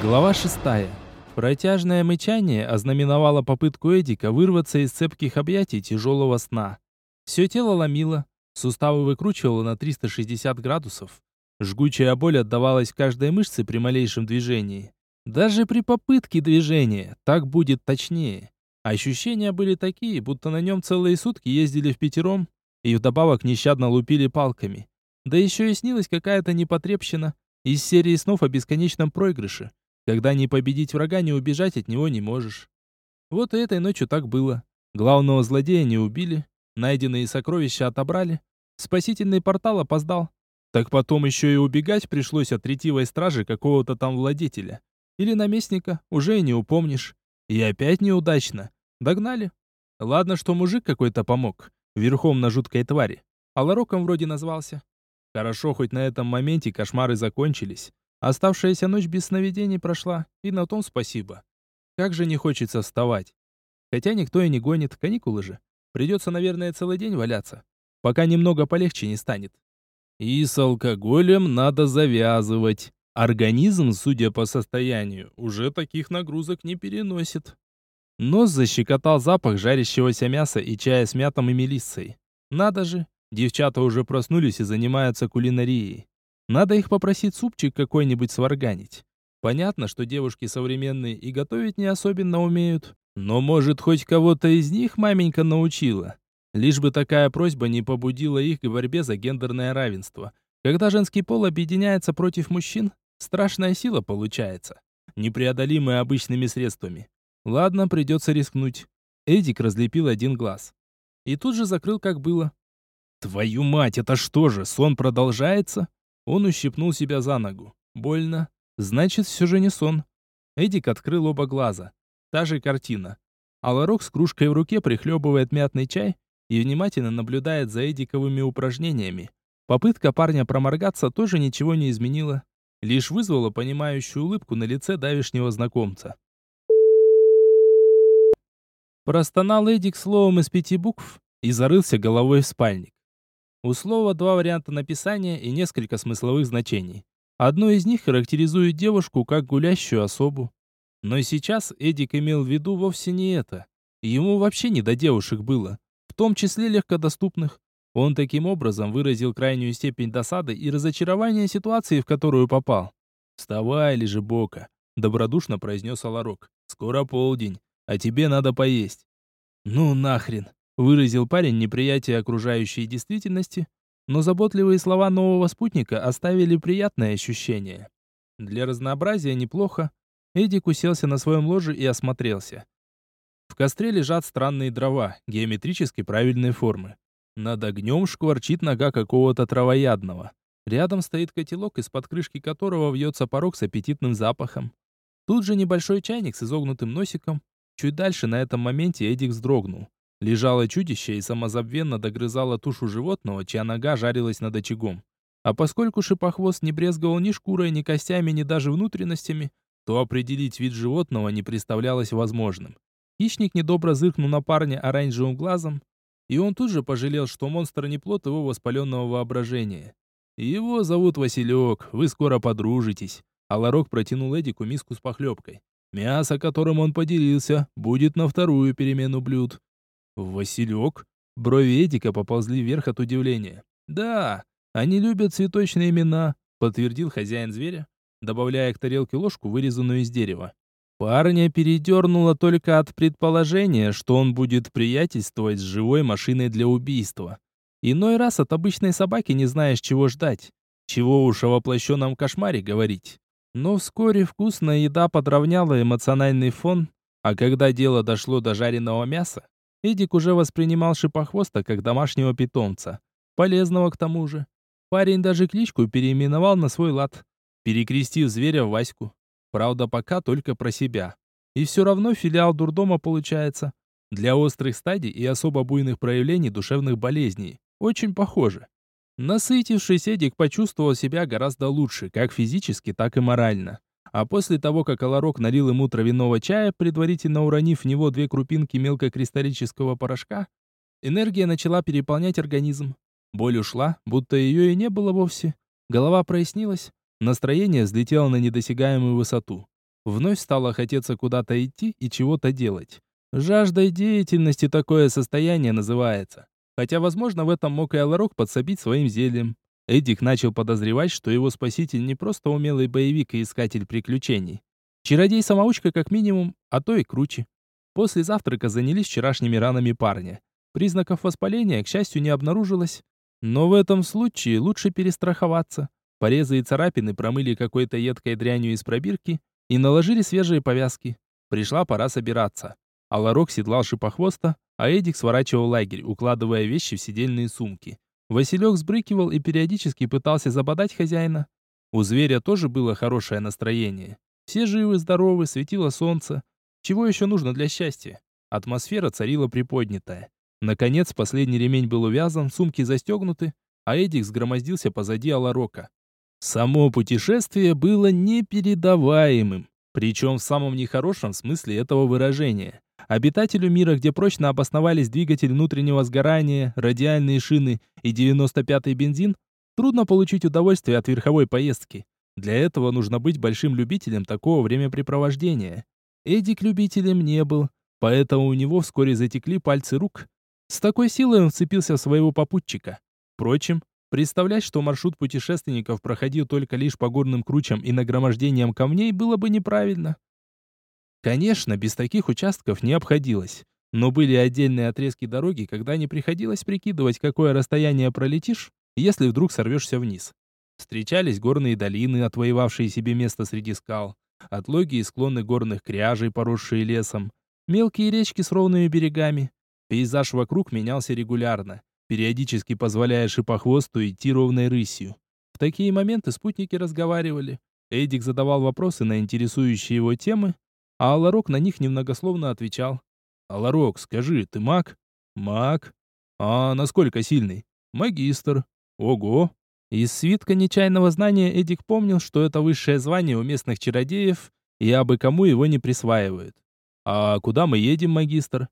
Глава шестая. Протяжное мычание ознаменовало попытку Эдика вырваться из цепких объятий тяжелого сна. Все тело ломило, суставы выкручивало на 360 градусов. Жгучая боль отдавалась каждой мышце при малейшем движении. Даже при попытке движения, так будет точнее. Ощущения были такие, будто на нем целые сутки ездили в пятером и вдобавок нещадно лупили палками. Да еще и снилась какая-то непотребщина из серии снов о бесконечном проигрыше когда не победить врага, не убежать от него не можешь. Вот и этой ночью так было. Главного злодея не убили, найденные сокровища отобрали, спасительный портал опоздал. Так потом еще и убегать пришлось от ретивой стражи какого-то там владетеля. Или наместника, уже и не упомнишь. И опять неудачно. Догнали. Ладно, что мужик какой-то помог, верхом на жуткой твари. А лароком вроде назвался. Хорошо, хоть на этом моменте кошмары закончились. Оставшаяся ночь без сновидений прошла, и на том спасибо. Как же не хочется вставать. Хотя никто и не гонит, каникулы же. Придется, наверное, целый день валяться, пока немного полегче не станет. И с алкоголем надо завязывать. Организм, судя по состоянию, уже таких нагрузок не переносит. Нос защекотал запах жарящегося мяса и чая с мятом и мелиссой. Надо же, девчата уже проснулись и занимаются кулинарией. Надо их попросить супчик какой-нибудь сварганить. Понятно, что девушки современные и готовить не особенно умеют. Но, может, хоть кого-то из них маменька научила. Лишь бы такая просьба не побудила их к борьбе за гендерное равенство. Когда женский пол объединяется против мужчин, страшная сила получается, непреодолимая обычными средствами. Ладно, придется рискнуть. Эдик разлепил один глаз. И тут же закрыл, как было. «Твою мать, это что же, сон продолжается?» Он ущипнул себя за ногу. Больно. Значит, все же не сон. Эдик открыл оба глаза. Та же картина. Аларок с кружкой в руке прихлебывает мятный чай и внимательно наблюдает за Эдиковыми упражнениями. Попытка парня проморгаться тоже ничего не изменила. Лишь вызвала понимающую улыбку на лице давешнего знакомца. Простонал Эдик словом из пяти букв и зарылся головой в спальник. У слова два варианта написания и несколько смысловых значений. Одно из них характеризует девушку как гулящую особу. Но сейчас Эдик имел в виду вовсе не это. Ему вообще не до девушек было, в том числе легкодоступных. Он таким образом выразил крайнюю степень досады и разочарования ситуации, в которую попал. «Вставай, лежебока», — добродушно произнес Аларок. «Скоро полдень, а тебе надо поесть». «Ну нахрен», Выразил парень неприятие окружающей действительности, но заботливые слова нового спутника оставили приятное ощущение. Для разнообразия неплохо. Эдик уселся на своем ложе и осмотрелся. В костре лежат странные дрова, геометрически правильной формы. Над огнем шкварчит нога какого-то травоядного. Рядом стоит котелок, из-под крышки которого вьется порог с аппетитным запахом. Тут же небольшой чайник с изогнутым носиком. Чуть дальше на этом моменте Эдик вздрогнул. Лежало чудище и самозабвенно догрызало тушу животного, чья нога жарилась над очагом. А поскольку шипохвост не брезговал ни шкурой, ни костями, ни даже внутренностями, то определить вид животного не представлялось возможным. Хищник недобро зыркнул на парня оранжевым глазом, и он тут же пожалел, что монстр не плод его воспаленного воображения. «Его зовут Василек, вы скоро подружитесь», а Ларок протянул Эдику миску с похлебкой. «Мясо, которым он поделился, будет на вторую перемену блюд. «Василек?» Брови Эдика поползли вверх от удивления. «Да, они любят цветочные имена», подтвердил хозяин зверя, добавляя к тарелке ложку, вырезанную из дерева. Парня передернуло только от предположения, что он будет приятельствовать с живой машиной для убийства. Иной раз от обычной собаки не знаешь, чего ждать. Чего уж о воплощенном кошмаре говорить. Но вскоре вкусная еда подровняла эмоциональный фон, а когда дело дошло до жареного мяса, Эдик уже воспринимал шипохвоста как домашнего питомца. Полезного к тому же. Парень даже кличку переименовал на свой лад, перекрестив зверя в Ваську. Правда, пока только про себя. И все равно филиал дурдома получается. Для острых стадий и особо буйных проявлений душевных болезней. Очень похоже. Насытившись, Эдик почувствовал себя гораздо лучше, как физически, так и морально. А после того, как Аларок налил ему травяного чая, предварительно уронив в него две крупинки мелкокристаллического порошка, энергия начала переполнять организм. Боль ушла, будто ее и не было вовсе. Голова прояснилась, настроение взлетело на недосягаемую высоту. Вновь стало хотеться куда-то идти и чего-то делать. Жаждой деятельности такое состояние называется. Хотя, возможно, в этом мог и Аларок подсобить своим зельем. Эдик начал подозревать, что его спаситель не просто умелый боевик и искатель приключений. Чародей-самоучка как минимум, а то и круче. После завтрака занялись вчерашними ранами парня. Признаков воспаления, к счастью, не обнаружилось. Но в этом случае лучше перестраховаться. Порезы и царапины промыли какой-то едкой дрянью из пробирки и наложили свежие повязки. Пришла пора собираться. Аларок седлал шипохвоста, а Эдик сворачивал лагерь, укладывая вещи в сидельные сумки. Василек сбрыкивал и периодически пытался забодать хозяина. У зверя тоже было хорошее настроение. Все живы-здоровы, светило солнце. Чего еще нужно для счастья? Атмосфера царила приподнятая. Наконец, последний ремень был увязан, сумки застегнуты, а Эдик сгромоздился позади Аларока. Само путешествие было непередаваемым, причем в самом нехорошем смысле этого выражения. Обитателю мира, где прочно обосновались двигатель внутреннего сгорания, радиальные шины и 95-й бензин, трудно получить удовольствие от верховой поездки. Для этого нужно быть большим любителем такого времяпрепровождения. Эдик любителем не был, поэтому у него вскоре затекли пальцы рук, с такой силой он вцепился в своего попутчика. Впрочем, представлять, что маршрут путешественников проходил только лишь по горным кручам и нагромождением камней, было бы неправильно. Конечно, без таких участков не обходилось. Но были отдельные отрезки дороги, когда не приходилось прикидывать, какое расстояние пролетишь, если вдруг сорвешься вниз. Встречались горные долины, отвоевавшие себе место среди скал, отлоги и склоны горных кряжей, поросшие лесом, мелкие речки с ровными берегами, Пейзаж вокруг менялся регулярно, периодически позволяя шипохвосту идти ровной рысью. В такие моменты спутники разговаривали. Эдик задавал вопросы на интересующие его темы, а Аларок на них немногословно отвечал. «Аларок, скажи, ты маг?» «Маг». «А насколько сильный?» «Магистр». «Ого». Из свитка нечаянного знания Эдик помнил, что это высшее звание у местных чародеев, и абы кому его не присваивают. «А куда мы едем, магистр?»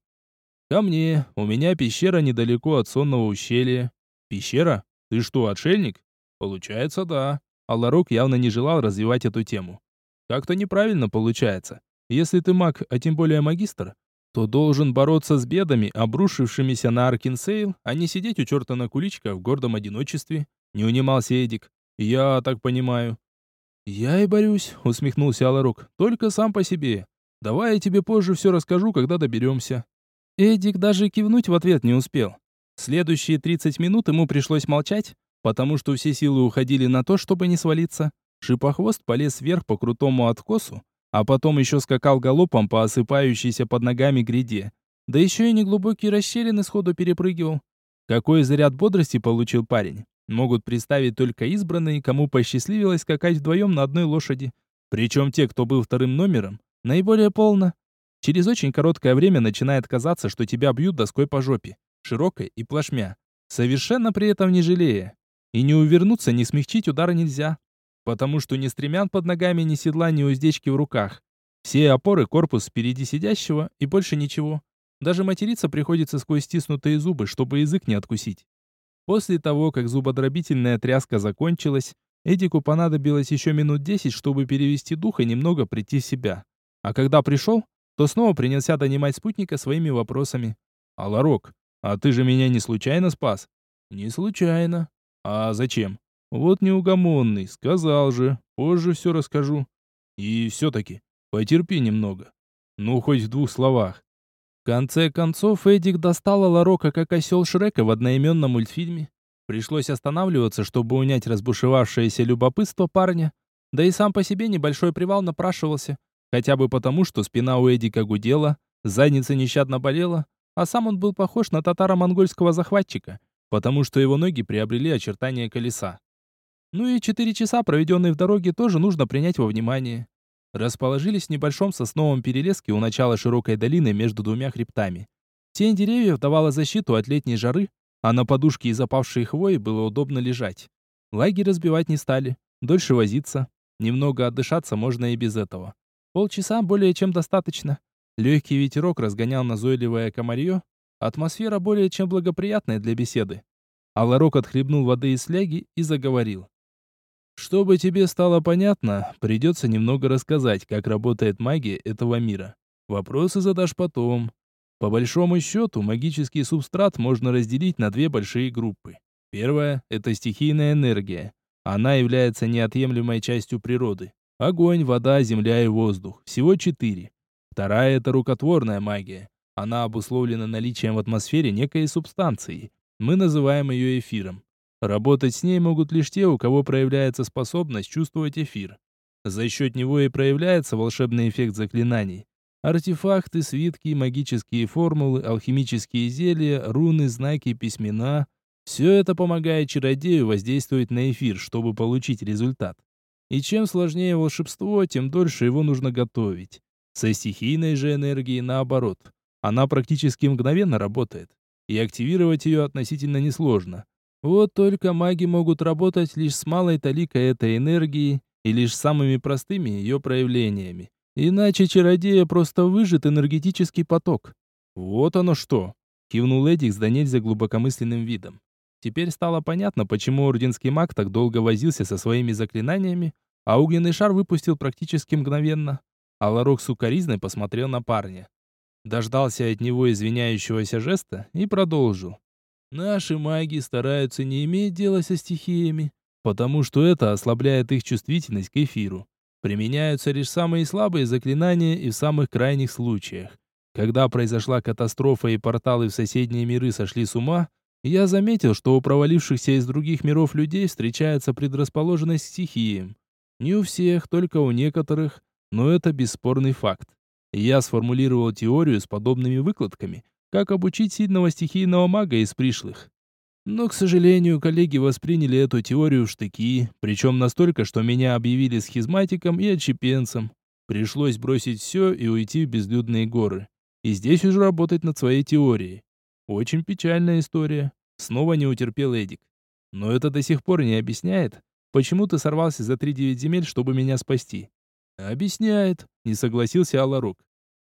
«Ко мне. У меня пещера недалеко от сонного ущелья». «Пещера? Ты что, отшельник?» «Получается, да». Алларок явно не желал развивать эту тему. «Как-то неправильно получается. Если ты маг, а тем более магистр, то должен бороться с бедами, обрушившимися на Аркинсейл, а не сидеть у черта на куличках в гордом одиночестве», — не унимался Эдик. «Я так понимаю». «Я и борюсь», — усмехнулся Аларок. «Только сам по себе. Давай я тебе позже все расскажу, когда доберемся». Эдик даже кивнуть в ответ не успел. Следующие 30 минут ему пришлось молчать, потому что все силы уходили на то, чтобы не свалиться. Шипохвост полез вверх по крутому откосу, а потом еще скакал галопом по осыпающейся под ногами гряде. Да еще и неглубокие расщелины сходу перепрыгивал. Какой заряд бодрости получил парень, могут представить только избранные, кому посчастливилось скакать вдвоем на одной лошади. Причем те, кто был вторым номером, наиболее полно. Через очень короткое время начинает казаться, что тебя бьют доской по жопе, широкой и плашмя, совершенно при этом не жалея. И не увернуться, не смягчить удара нельзя, потому что ни стремян под ногами, ни седла, ни уздечки в руках. Все опоры корпус впереди сидящего и больше ничего. Даже материться приходится сквозь стиснутые зубы, чтобы язык не откусить. После того, как зубодробительная тряска закончилась, Эдику понадобилось еще минут десять, чтобы перевести дух и немного прийти в себя. А когда пришел, то снова принялся донимать спутника своими вопросами. «Аларок, а ты же меня не случайно спас?» «Не случайно». «А зачем?» «Вот неугомонный, сказал же, позже все расскажу». «И все-таки, потерпи немного. Ну, хоть в двух словах». В конце концов, Эдик достал Аларока как осел Шрека в одноименном мультфильме. Пришлось останавливаться, чтобы унять разбушевавшееся любопытство парня. Да и сам по себе небольшой привал напрашивался. Хотя бы потому, что спина у Эдика гудела, задница нещадно болела, а сам он был похож на татаро-монгольского захватчика, потому что его ноги приобрели очертания колеса. Ну и четыре часа, проведенные в дороге, тоже нужно принять во внимание. Расположились в небольшом сосновом перелеске у начала широкой долины между двумя хребтами. Тень деревьев давала защиту от летней жары, а на подушке из опавшей хвои было удобно лежать. Лагерь разбивать не стали, дольше возиться. Немного отдышаться можно и без этого. Полчаса более чем достаточно. Легкий ветерок разгонял назойливое комарье. Атмосфера более чем благоприятная для беседы. Аларок отхлебнул воды из фляги и заговорил. Чтобы тебе стало понятно, придется немного рассказать, как работает магия этого мира. Вопросы задашь потом. По большому счету, магический субстрат можно разделить на две большие группы. Первая – это стихийная энергия. Она является неотъемлемой частью природы. Огонь, вода, земля и воздух. Всего четыре. Вторая – это рукотворная магия. Она обусловлена наличием в атмосфере некой субстанции. Мы называем ее эфиром. Работать с ней могут лишь те, у кого проявляется способность чувствовать эфир. За счет него и проявляется волшебный эффект заклинаний. Артефакты, свитки, магические формулы, алхимические зелья, руны, знаки, письмена – все это помогает чародею воздействовать на эфир, чтобы получить результат. И чем сложнее волшебство, тем дольше его нужно готовить. Со стихийной же энергией наоборот. Она практически мгновенно работает. И активировать ее относительно несложно. Вот только маги могут работать лишь с малой таликой этой энергии и лишь самыми простыми ее проявлениями. Иначе чародея просто выжит энергетический поток. Вот оно что. Кивнул Эдик с до глубокомысленным видом. Теперь стало понятно, почему орденский маг так долго возился со своими заклинаниями, а огненный шар выпустил практически мгновенно. А Ларок сукоризной посмотрел на парня. Дождался от него извиняющегося жеста и продолжил. Наши маги стараются не иметь дела со стихиями, потому что это ослабляет их чувствительность к эфиру. Применяются лишь самые слабые заклинания и в самых крайних случаях. Когда произошла катастрофа и порталы в соседние миры сошли с ума, я заметил, что у провалившихся из других миров людей встречается предрасположенность к стихиям. Не у всех, только у некоторых, но это бесспорный факт. Я сформулировал теорию с подобными выкладками, как обучить сильного стихийного мага из пришлых. Но, к сожалению, коллеги восприняли эту теорию в штыки, причем настолько, что меня объявили схизматиком и отщепенцем. Пришлось бросить все и уйти в безлюдные горы. И здесь уже работать над своей теорией. Очень печальная история. Снова не утерпел Эдик. Но это до сих пор не объясняет, почему ты сорвался за три девять земель, чтобы меня спасти. Объясняет, не согласился Аларок.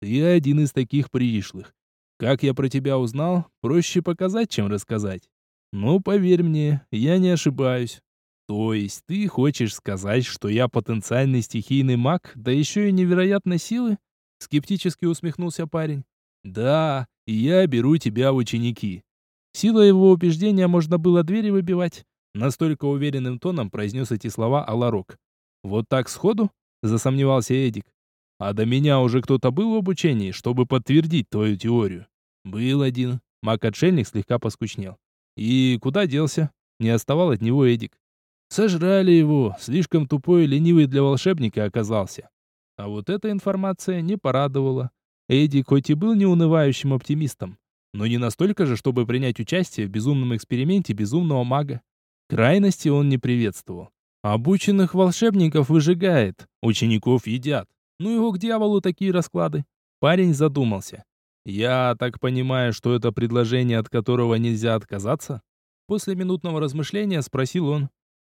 Ты один из таких пришлых. Как я про тебя узнал, проще показать, чем рассказать. Ну, поверь мне, я не ошибаюсь. То есть ты хочешь сказать, что я потенциальный стихийный маг, да еще и невероятной силы? Скептически усмехнулся парень. Да, и я беру тебя в ученики. Сила его убеждения можно было двери выбивать. Настолько уверенным тоном произнес эти слова Аларок. Вот так сходу? Засомневался Эдик. А до меня уже кто-то был в обучении, чтобы подтвердить твою теорию? Был один. Маг-отшельник слегка поскучнел. И куда делся? Не оставал от него Эдик. Сожрали его, слишком тупой и ленивый для волшебника оказался. А вот эта информация не порадовала. Эдик хоть и был неунывающим оптимистом, но не настолько же, чтобы принять участие в безумном эксперименте безумного мага. Крайности он не приветствовал. Обученных волшебников выжигает, учеников едят. Ну его к дьяволу такие расклады. Парень задумался. «Я так понимаю, что это предложение, от которого нельзя отказаться?» После минутного размышления спросил он.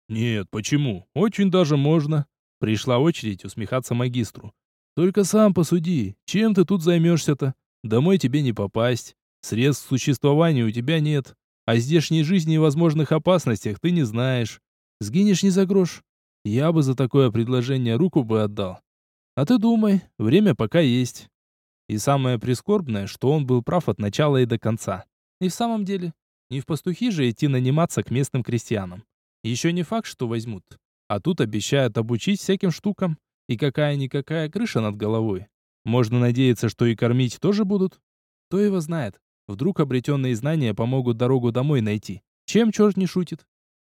«Нет, почему? Очень даже можно». Пришла очередь усмехаться магистру. «Только сам посуди, чем ты тут займешься-то? Домой тебе не попасть. Средств к существованию у тебя нет. О здешней жизни и возможных опасностях ты не знаешь. Сгинешь не за грош. Я бы за такое предложение руку бы отдал. А ты думай, время пока есть. И самое прискорбное, что он был прав от начала и до конца. И в самом деле, не в пастухи же идти наниматься к местным крестьянам. Еще не факт, что возьмут. А тут обещают обучить всяким штукам. И какая-никакая крыша над головой. Можно надеяться, что и кормить тоже будут. Кто его знает. Вдруг обретенные знания помогут дорогу домой найти. Чем черт не шутит?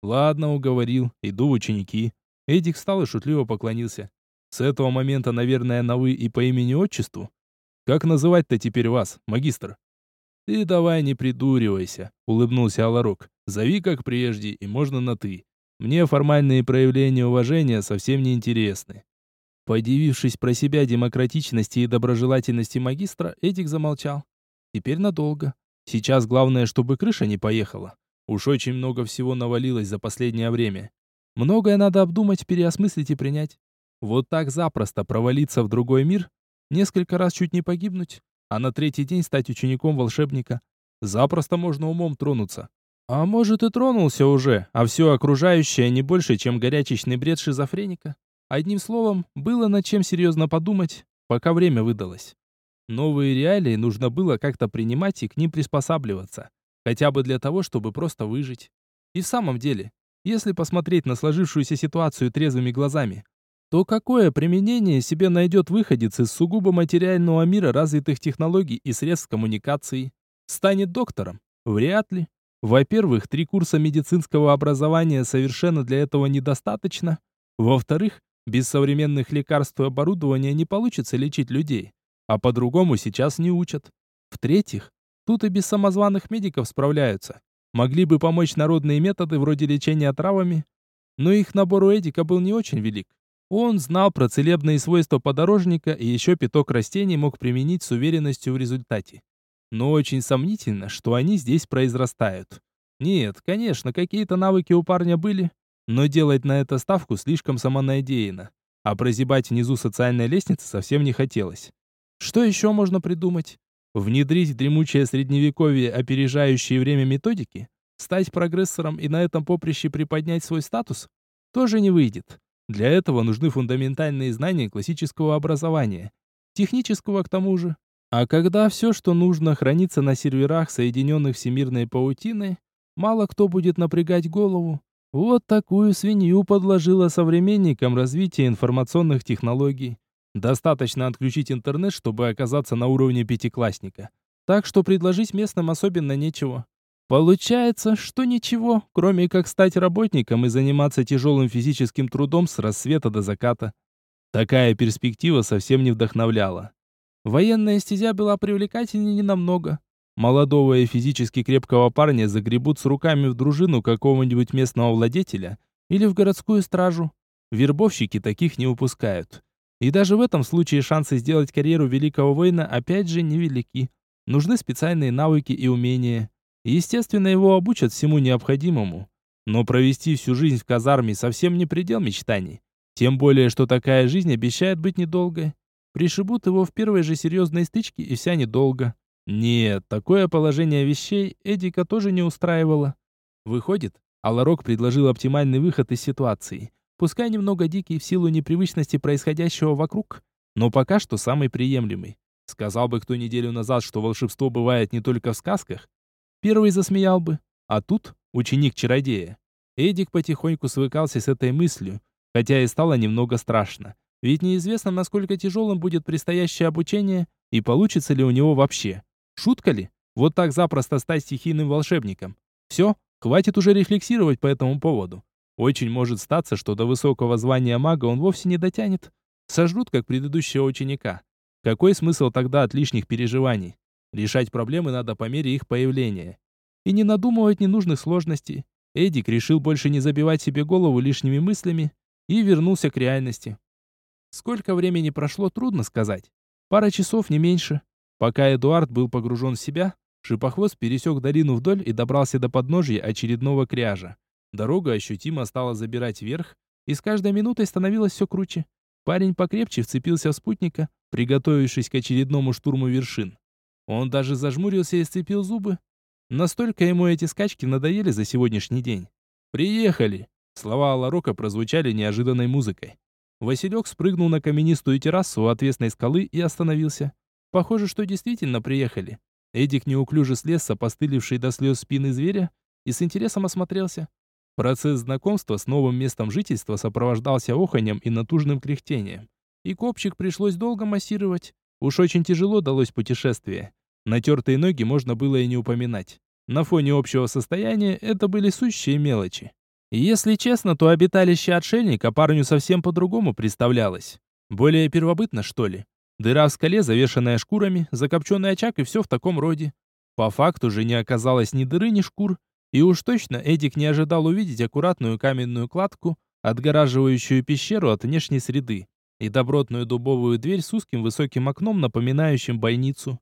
Ладно, уговорил. Иду в ученики. Эдик встал и шутливо поклонился. С этого момента, наверное, на «вы» и по имени-отчеству как называть-то теперь вас, магистр? Ты давай не придуривайся, улыбнулся Аларок. Зови как прежде, и можно на ты. Мне формальные проявления уважения совсем не интересны. Подивившись про себя демократичности и доброжелательности магистра, Эдик замолчал. Теперь надолго. Сейчас главное, чтобы крыша не поехала. Уж очень много всего навалилось за последнее время. Многое надо обдумать, переосмыслить и принять. Вот так запросто провалиться в другой мир Несколько раз чуть не погибнуть, а на третий день стать учеником волшебника. Запросто можно умом тронуться. А может и тронулся уже, а все окружающее не больше, чем горячечный бред шизофреника? Одним словом, было над чем серьезно подумать, пока время выдалось. Новые реалии нужно было как-то принимать и к ним приспосабливаться. Хотя бы для того, чтобы просто выжить. И в самом деле, если посмотреть на сложившуюся ситуацию трезвыми глазами, то какое применение себе найдет выходец из сугубо материального мира развитых технологий и средств коммуникации? Станет доктором? Вряд ли. Во-первых, три курса медицинского образования совершенно для этого недостаточно. Во-вторых, без современных лекарств и оборудования не получится лечить людей. А по-другому сейчас не учат. В-третьих, тут и без самозваных медиков справляются. Могли бы помочь народные методы вроде лечения травами, но их набор у Эдика был не очень велик. Он знал про целебные свойства подорожника и еще пяток растений мог применить с уверенностью в результате. Но очень сомнительно, что они здесь произрастают. Нет, конечно, какие-то навыки у парня были, но делать на это ставку слишком самонадеянно. А прозябать внизу социальной лестницы совсем не хотелось. Что еще можно придумать? Внедрить дремучее средневековье, опережающее время методики? Стать прогрессором и на этом поприще приподнять свой статус? Тоже не выйдет. Для этого нужны фундаментальные знания классического образования. Технического к тому же. А когда все, что нужно, хранится на серверах, соединенных всемирной паутиной, мало кто будет напрягать голову. Вот такую свинью подложила современникам развитие информационных технологий. Достаточно отключить интернет, чтобы оказаться на уровне пятиклассника. Так что предложить местным особенно нечего. Получается, что ничего, кроме как стать работником и заниматься тяжелым физическим трудом с рассвета до заката. Такая перспектива совсем не вдохновляла. Военная стезя была привлекательнее ненамного. Молодого и физически крепкого парня загребут с руками в дружину какого-нибудь местного владетеля или в городскую стражу. Вербовщики таких не упускают. И даже в этом случае шансы сделать карьеру великого воина опять же невелики. Нужны специальные навыки и умения. Естественно, его обучат всему необходимому. Но провести всю жизнь в казарме совсем не предел мечтаний. Тем более, что такая жизнь обещает быть недолгой. Пришибут его в первой же серьезной стычке и вся недолго. Нет, такое положение вещей Эдика тоже не устраивало. Выходит, Аларок предложил оптимальный выход из ситуации – Пускай немного дикий в силу непривычности происходящего вокруг, но пока что самый приемлемый. Сказал бы кто неделю назад, что волшебство бывает не только в сказках, первый засмеял бы. А тут ученик-чародея. Эдик потихоньку свыкался с этой мыслью, хотя и стало немного страшно. Ведь неизвестно, насколько тяжелым будет предстоящее обучение и получится ли у него вообще. Шутка ли? Вот так запросто стать стихийным волшебником. Все, хватит уже рефлексировать по этому поводу. Очень может статься, что до высокого звания мага он вовсе не дотянет. Сожрут, как предыдущего ученика. Какой смысл тогда от лишних переживаний? Решать проблемы надо по мере их появления. И не надумывать ненужных сложностей. Эдик решил больше не забивать себе голову лишними мыслями и вернулся к реальности. Сколько времени прошло, трудно сказать. Пара часов, не меньше. Пока Эдуард был погружен в себя, Шипохвост пересек долину вдоль и добрался до подножья очередного кряжа. Дорога ощутимо стала забирать вверх, и с каждой минутой становилось все круче. Парень покрепче вцепился в спутника, приготовившись к очередному штурму вершин. Он даже зажмурился и сцепил зубы. Настолько ему эти скачки надоели за сегодняшний день. «Приехали!» Слова Аларока прозвучали неожиданной музыкой. Василек спрыгнул на каменистую террасу у отвесной скалы и остановился. Похоже, что действительно приехали. Эдик неуклюже слез с опостылевшей до слез спины зверя и с интересом осмотрелся. Процесс знакомства с новым местом жительства сопровождался оханьем и натужным кряхтением. И копчик пришлось долго массировать. Уж очень тяжело далось путешествие. Натертые ноги можно было и не упоминать. На фоне общего состояния это были сущие мелочи. И если честно, то обиталище отшельника парню совсем по-другому представлялось. Более первобытно, что ли. Дыра в скале, завешенная шкурами, закопченный очаг и все в таком роде. По факту же не оказалось ни дыры, ни шкур, и уж точно Эдик не ожидал увидеть аккуратную каменную кладку, отгораживающую пещеру от внешней среды, и добротную дубовую дверь с узким высоким окном, напоминающим бойницу.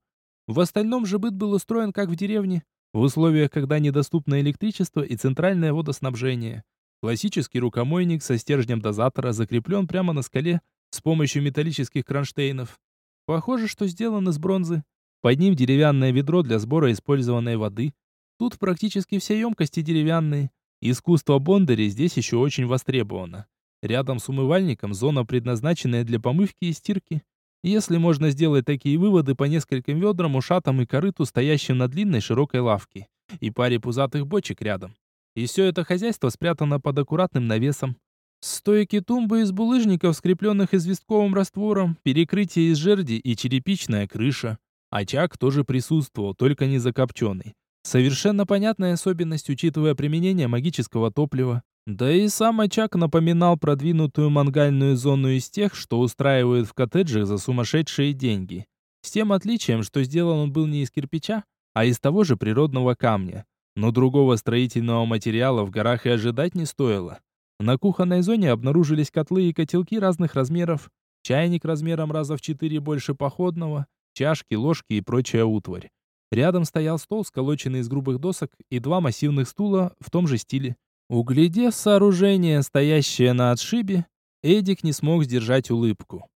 В остальном же быт был устроен как в деревне, в условиях, когда недоступно электричество и центральное водоснабжение. Классический рукомойник со стержнем дозатора закреплен прямо на скале с помощью металлических кронштейнов. Похоже, что сделан из бронзы. Под ним деревянное ведро для сбора использованной воды, Тут практически все емкости деревянные. Искусство бондарей здесь еще очень востребовано. Рядом с умывальником зона, предназначенная для помывки и стирки. Если можно сделать такие выводы по нескольким ведрам, ушатам и корыту, стоящим на длинной широкой лавке, и паре пузатых бочек рядом. И все это хозяйство спрятано под аккуратным навесом. Стойки тумбы из булыжников, скрепленных известковым раствором, перекрытие из жерди и черепичная крыша. Очаг тоже присутствовал, только не закопченный. Совершенно понятная особенность, учитывая применение магического топлива. Да и сам очаг напоминал продвинутую мангальную зону из тех, что устраивают в коттеджах за сумасшедшие деньги. С тем отличием, что сделан он был не из кирпича, а из того же природного камня. Но другого строительного материала в горах и ожидать не стоило. На кухонной зоне обнаружились котлы и котелки разных размеров, чайник размером раза в четыре больше походного, чашки, ложки и прочая утварь. Рядом стоял стол, сколоченный из грубых досок, и два массивных стула в том же стиле. Углядев сооружение, стоящее на отшибе, Эдик не смог сдержать улыбку.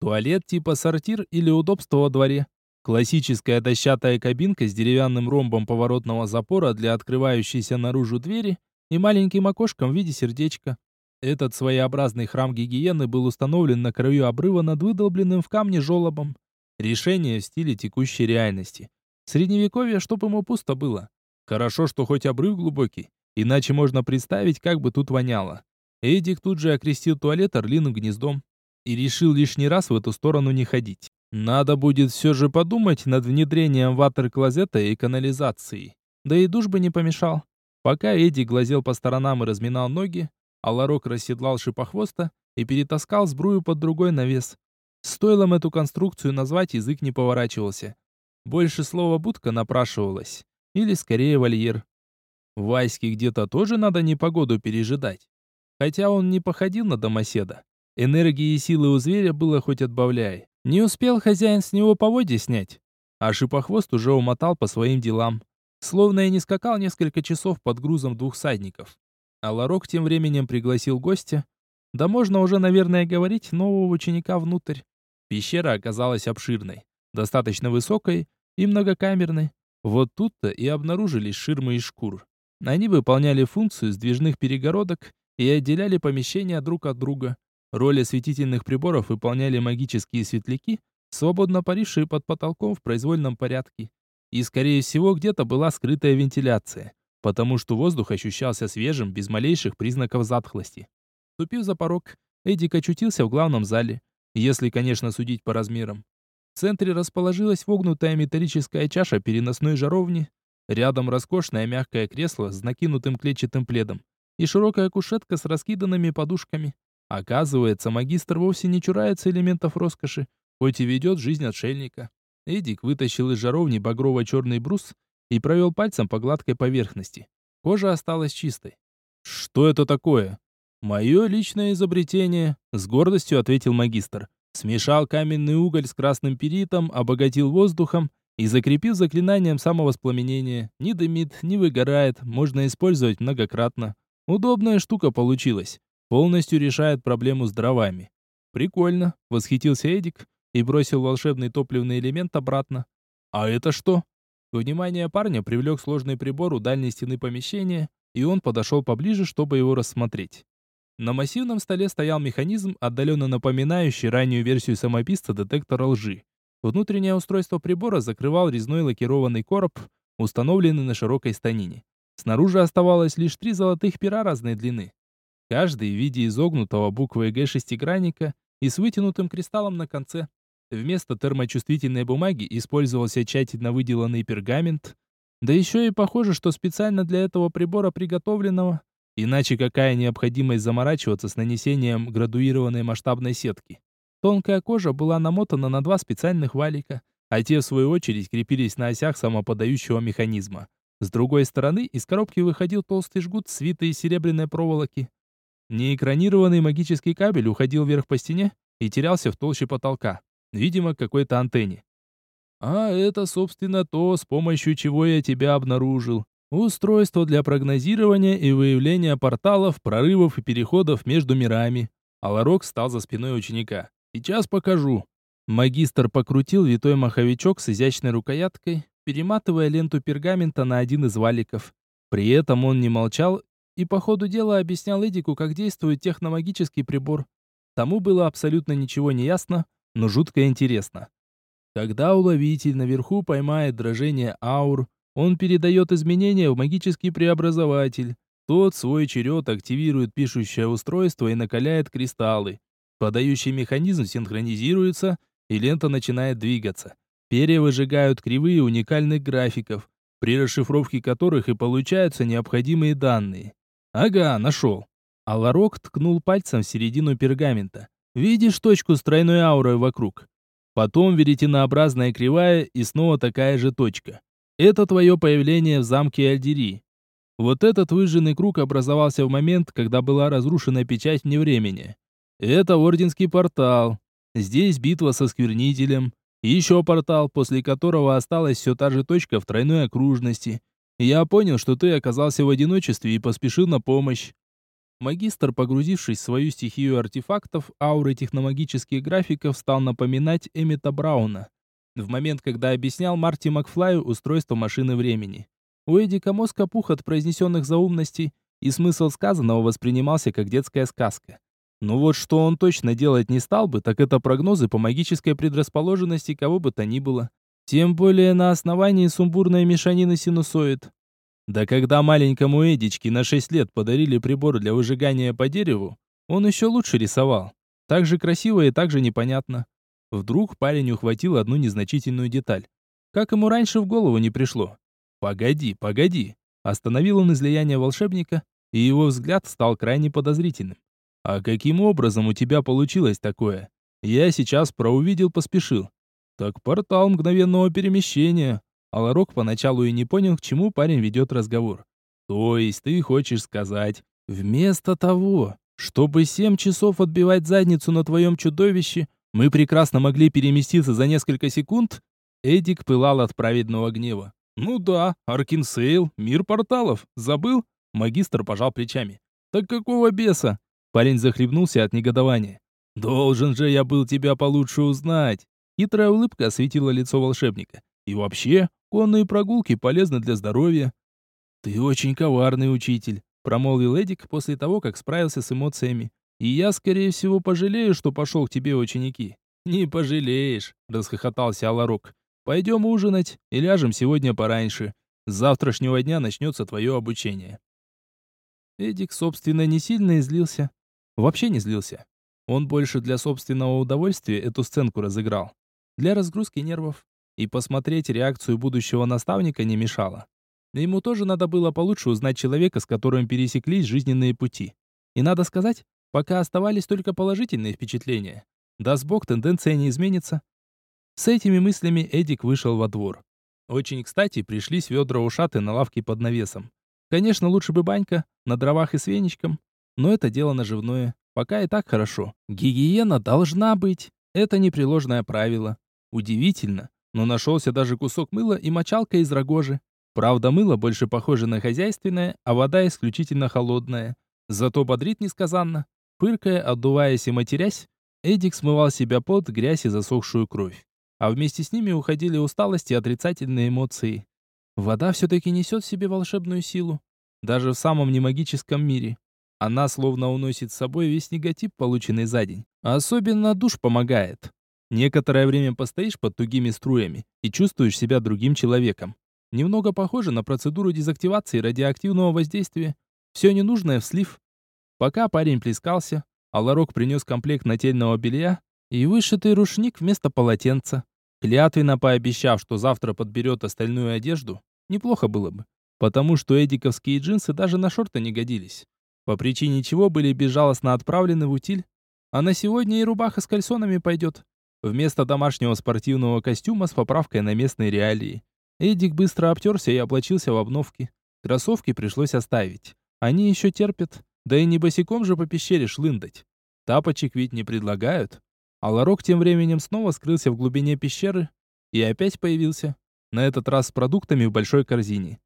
Туалет типа сортир или удобство во дворе. Классическая дощатая кабинка с деревянным ромбом поворотного запора для открывающейся наружу двери и маленьким окошком в виде сердечка. Этот своеобразный храм гигиены был установлен на краю обрыва над выдолбленным в камне желобом. Решение в стиле текущей реальности. Средневековье, чтоб ему пусто было. Хорошо, что хоть обрыв глубокий. Иначе можно представить, как бы тут воняло. Эдик тут же окрестил туалет орлиным гнездом и решил лишний раз в эту сторону не ходить. Надо будет все же подумать над внедрением ватер-клозета и канализации. Да и душ бы не помешал. Пока Эдик глазел по сторонам и разминал ноги, а Ларок расседлал шипохвоста и перетаскал сбрую под другой навес. Стоило эту конструкцию назвать, язык не поворачивался. Больше слова «будка» напрашивалось. Или скорее вольер. Ваське где-то тоже надо непогоду пережидать. Хотя он не походил на домоседа. Энергии и силы у зверя было хоть отбавляй. Не успел хозяин с него поводья снять. А шипохвост уже умотал по своим делам. Словно и не скакал несколько часов под грузом двух садников. А Ларок тем временем пригласил гостя. Да можно уже, наверное, говорить, нового ученика внутрь. Пещера оказалась обширной, достаточно высокой и многокамерной. Вот тут-то и обнаружились ширмы из шкур. Они выполняли функцию сдвижных перегородок и отделяли помещения друг от друга. Роль осветительных приборов выполняли магические светляки, свободно парившие под потолком в произвольном порядке. И, скорее всего, где-то была скрытая вентиляция, потому что воздух ощущался свежим, без малейших признаков затхлости. Ступив за порог, Эдик очутился в главном зале, если, конечно, судить по размерам. В центре расположилась вогнутая металлическая чаша переносной жаровни, Рядом роскошное мягкое кресло с накинутым клетчатым пледом и широкая кушетка с раскиданными подушками. Оказывается, магистр вовсе не чурается элементов роскоши, хоть и ведет жизнь отшельника. Эдик вытащил из жаровни багрово-черный брус и провел пальцем по гладкой поверхности. Кожа осталась чистой. «Что это такое?» «Мое личное изобретение», — с гордостью ответил магистр. Смешал каменный уголь с красным перитом, обогатил воздухом и закрепил заклинанием самовоспламенения. Не дымит, не выгорает, можно использовать многократно. Удобная штука получилась. Полностью решает проблему с дровами. Прикольно, восхитился Эдик и бросил волшебный топливный элемент обратно. А это что? Внимание парня привлек сложный прибор у дальней стены помещения, и он подошел поближе, чтобы его рассмотреть. На массивном столе стоял механизм, отдаленно напоминающий раннюю версию самописца детектора лжи. Внутреннее устройство прибора закрывал резной лакированный короб, установленный на широкой станине. Снаружи оставалось лишь три золотых пера разной длины. Каждый в виде изогнутого буквы «Г» шестигранника и с вытянутым кристаллом на конце. Вместо термочувствительной бумаги использовался тщательно выделанный пергамент, да еще и похоже, что специально для этого прибора приготовленного, иначе какая необходимость заморачиваться с нанесением градуированной масштабной сетки. Тонкая кожа была намотана на два специальных валика, а те, в свою очередь, крепились на осях самоподающего механизма. С другой стороны, из коробки выходил толстый жгут, свитый из серебряной проволоки. Неэкранированный магический кабель уходил вверх по стене и терялся в толще потолка, видимо, к какой-то антенне. А это, собственно, то, с помощью чего я тебя обнаружил. Устройство для прогнозирования и выявления порталов, прорывов и переходов между мирами. Аларок стал за спиной ученика. Сейчас покажу. Магистр покрутил витой маховичок с изящной рукояткой, перематывая ленту пергамента на один из валиков. При этом он не молчал и по ходу дела объяснял Эдику, как действует техномагический прибор. Тому было абсолютно ничего не ясно, но жутко интересно. Когда уловитель наверху поймает дрожение аур, он передает изменения в магический преобразователь. Тот свой черед активирует пишущее устройство и накаляет кристаллы. Подающий механизм синхронизируется, и лента начинает двигаться. Перья выжигают кривые уникальных графиков, при расшифровке которых и получаются необходимые данные. Ага, нашел. А Ларок ткнул пальцем в середину пергамента. Видишь точку с тройной аурой вокруг? Потом веретенообразная кривая и снова такая же точка. Это твое появление в замке Альдери. Вот этот выжженный круг образовался в момент, когда была разрушена печать вне времени. Это Орденский портал. Здесь битва со Сквернителем. еще портал, после которого осталась все та же точка в тройной окружности. Я понял, что ты оказался в одиночестве и поспешил на помощь. Магистр, погрузившись в свою стихию артефактов, ауры техномагических графиков, стал напоминать Эмита Брауна. В момент, когда объяснял Марти Макфлаю устройство машины времени. У Эдика мозг опух от произнесенных заумностей, и смысл сказанного воспринимался как детская сказка. Но вот что он точно делать не стал бы, так это прогнозы по магической предрасположенности кого бы то ни было. Тем более на основании сумбурной мешанины синусоид. Да когда маленькому Эдичке на 6 лет подарили прибор для выжигания по дереву, он еще лучше рисовал. Так же красиво и так же непонятно. Вдруг парень ухватил одну незначительную деталь. Как ему раньше в голову не пришло. «Погоди, погоди!» Остановил он излияние волшебника, и его взгляд стал крайне подозрительным. «А каким образом у тебя получилось такое? Я сейчас проувидел, поспешил». «Так портал мгновенного перемещения». Аларок поначалу и не понял, к чему парень ведет разговор. «То есть ты хочешь сказать, вместо того, чтобы семь часов отбивать задницу на твоем чудовище, мы прекрасно могли переместиться за несколько секунд?» Эдик пылал от праведного гнева. «Ну да, Аркинсейл, мир порталов. Забыл?» Магистр пожал плечами. «Так какого беса?» Парень захлебнулся от негодования. «Должен же я был тебя получше узнать!» Хитрая улыбка осветила лицо волшебника. «И вообще, конные прогулки полезны для здоровья». «Ты очень коварный учитель», промолвил Эдик после того, как справился с эмоциями. «И я, скорее всего, пожалею, что пошел к тебе ученики». «Не пожалеешь», — расхохотался Аларок. Пойдем ужинать и ляжем сегодня пораньше. С завтрашнего дня начнется твое обучение». Эдик, собственно, не сильно излился. Вообще не злился. Он больше для собственного удовольствия эту сценку разыграл. Для разгрузки нервов. И посмотреть реакцию будущего наставника не мешало. Ему тоже надо было получше узнать человека, с которым пересеклись жизненные пути. И надо сказать, пока оставались только положительные впечатления. Даст Бог, тенденция не изменится, с этими мыслями Эдик вышел во двор. Очень кстати пришлись ведра ушаты на лавке под навесом. Конечно, лучше бы банька, на дровах и с веничком, но это дело наживное. Пока и так хорошо. Гигиена должна быть. Это непреложное правило. Удивительно, но нашелся даже кусок мыла и мочалка из рогожи. Правда, мыло больше похоже на хозяйственное, а вода исключительно холодная. Зато бодрит несказанно. Пыркая, отдуваясь и матерясь, Эдик смывал себя под грязь и засохшую кровь а вместе с ними уходили усталость и отрицательные эмоции. Вода все-таки несет в себе волшебную силу, даже в самом немагическом мире. Она словно уносит с собой весь негатив, полученный за день. Особенно душ помогает. Некоторое время постоишь под тугими струями и чувствуешь себя другим человеком. Немного похоже на процедуру дезактивации радиоактивного воздействия. Все ненужное в слив. Пока парень плескался, а Ларок принес комплект нательного белья, и вышитый рушник вместо полотенца. Клятвенно пообещав, что завтра подберет остальную одежду, неплохо было бы, потому что эдиковские джинсы даже на шорты не годились. По причине чего были безжалостно отправлены в утиль, а на сегодня и рубаха с кальсонами пойдет, вместо домашнего спортивного костюма с поправкой на местные реалии. Эдик быстро обтерся и облачился в обновки. Кроссовки пришлось оставить. Они еще терпят, да и не босиком же по пещере шлындать. Тапочек ведь не предлагают. А Ларок тем временем снова скрылся в глубине пещеры и опять появился, на этот раз с продуктами в большой корзине.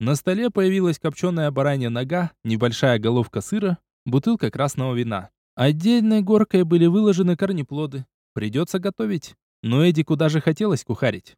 На столе появилась копченая баранья нога, небольшая головка сыра, бутылка красного вина. Отдельной горкой были выложены корнеплоды. Придется готовить. Но Эдику даже хотелось кухарить.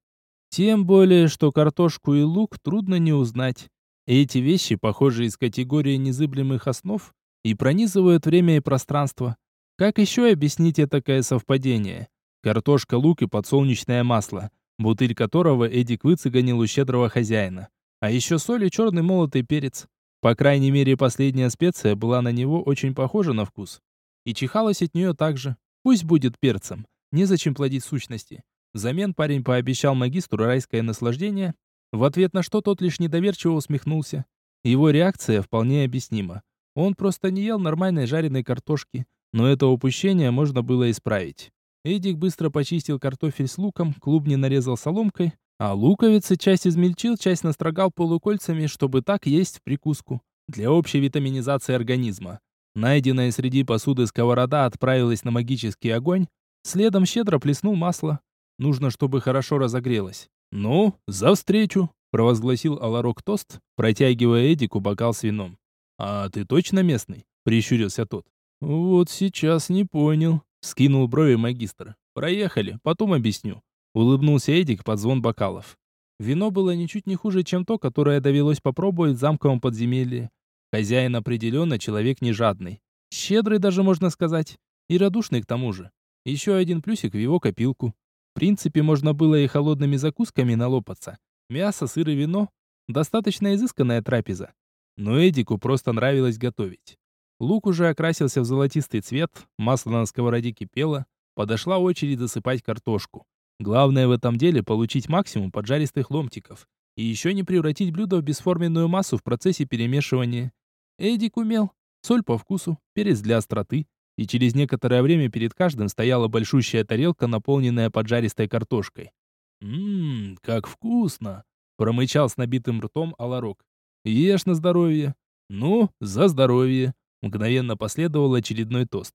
Тем более, что картошку и лук трудно не узнать. Эти вещи похожи из категории незыблемых основ и пронизывают время и пространство. Как еще объяснить такое совпадение? Картошка, лук и подсолнечное масло, бутыль которого Эдик выцеганил у щедрого хозяина. А еще соль и черный молотый перец. По крайней мере, последняя специя была на него очень похожа на вкус. И чихалась от нее также. Пусть будет перцем. Незачем плодить сущности. Взамен парень пообещал магистру райское наслаждение, в ответ на что тот лишь недоверчиво усмехнулся. Его реакция вполне объяснима. Он просто не ел нормальной жареной картошки, но это упущение можно было исправить. Эдик быстро почистил картофель с луком, клубни нарезал соломкой, а луковицы часть измельчил, часть настрогал полукольцами, чтобы так есть в прикуску, для общей витаминизации организма. Найденная среди посуды сковорода отправилась на магический огонь, следом щедро плеснул масло. Нужно, чтобы хорошо разогрелось. «Ну, за встречу!» — провозгласил Аларок тост, протягивая Эдику бокал с вином. «А ты точно местный?» — прищурился тот. «Вот сейчас не понял», — скинул брови магистр. «Проехали, потом объясню», — улыбнулся Эдик под звон бокалов. Вино было ничуть не хуже, чем то, которое довелось попробовать в замковом подземелье. Хозяин определенно человек не жадный. Щедрый даже, можно сказать. И радушный к тому же. Еще один плюсик в его копилку. В принципе, можно было и холодными закусками налопаться. Мясо, сыр и вино – достаточно изысканная трапеза. Но Эдику просто нравилось готовить. Лук уже окрасился в золотистый цвет, масло на сковороде кипело, подошла очередь засыпать картошку. Главное в этом деле получить максимум поджаристых ломтиков и еще не превратить блюдо в бесформенную массу в процессе перемешивания. Эдик умел. Соль по вкусу, перец для остроты, и через некоторое время перед каждым стояла большущая тарелка, наполненная поджаристой картошкой. «Ммм, как вкусно!» — промычал с набитым ртом Аларок. «Ешь на здоровье!» «Ну, за здоровье!» — мгновенно последовал очередной тост.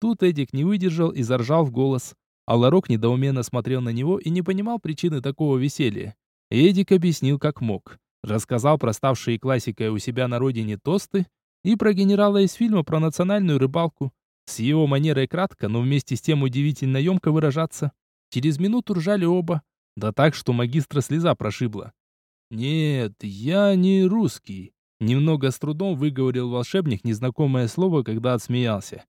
Тут Эдик не выдержал и заржал в голос. Аларок недоуменно смотрел на него и не понимал причины такого веселья. Эдик объяснил, как мог. Рассказал про ставшие классикой у себя на родине тосты и про генерала из фильма про национальную рыбалку, с его манерой кратко, но вместе с тем удивительно емко выражаться. Через минуту ржали оба, да так, что магистра слеза прошибла. «Нет, я не русский», — немного с трудом выговорил волшебник незнакомое слово, когда отсмеялся.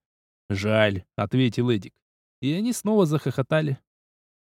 «Жаль», — ответил Эдик. И они снова захохотали.